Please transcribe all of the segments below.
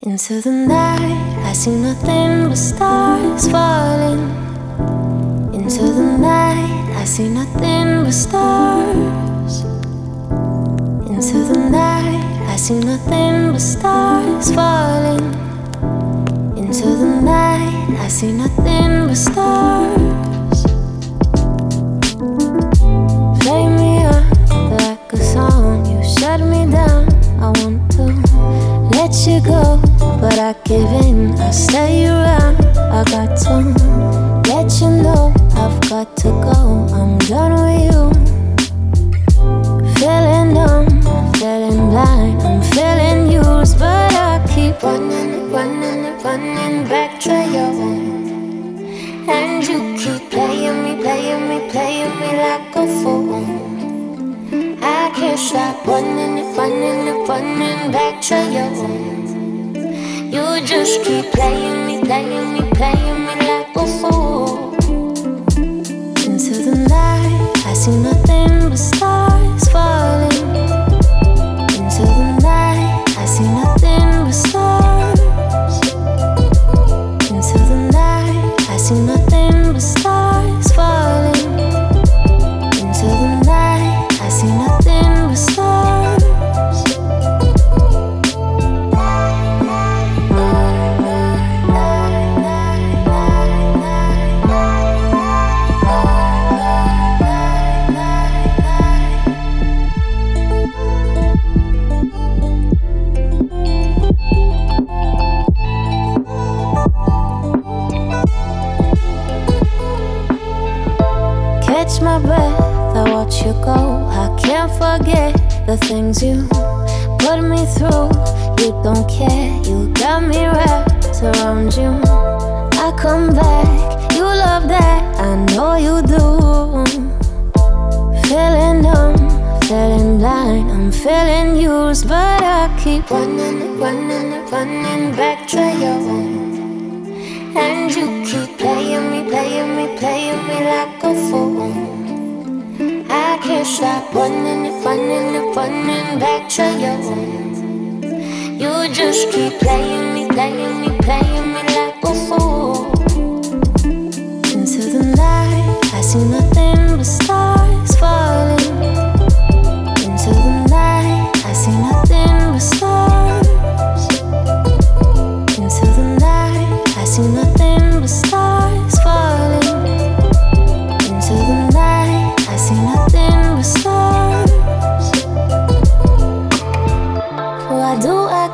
Into the night, I see nothing but stars falling. Into the night, I see nothing but stars. Into the night, I see nothing but stars falling. Into the night, I see nothing but stars. Give in. I stay around. I got to let you know I've got to go. I'm done with you. Feeling numb, feeling blind. I'm feeling used, but I keep running, running, running back to you. And you keep playing me, playing me, playing me like a fool. I can't stop running, running, running back to you. You just keep playing me, playing me, playing me Catch my breath, I watch you go. I can't forget the things you put me through. You don't care, you got me wrapped around you. I come back, you love that, I know you do. Feeling numb, feeling blind, I'm feeling used, but I keep running, running, running back to you. And you keep Stop running, running, running back to your you. You just keep playing me, playing me, playing me like a fool.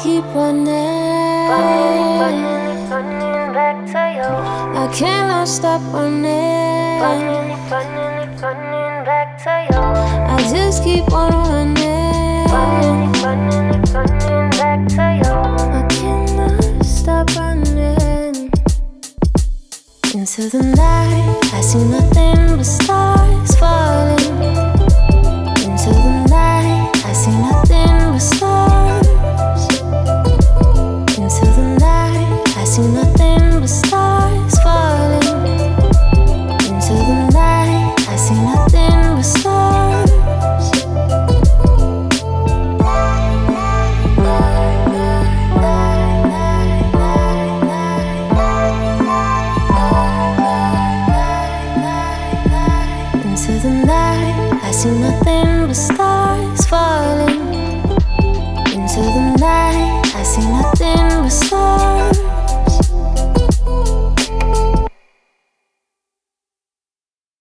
Keep running? Running, running back to you. I cannot stop running. Running, running, running back to you. I just keep on running. Running, running, running back to you. I cannot stop running. Into the night, I see nothing but stars. into the night. I see nothing but stars falling into the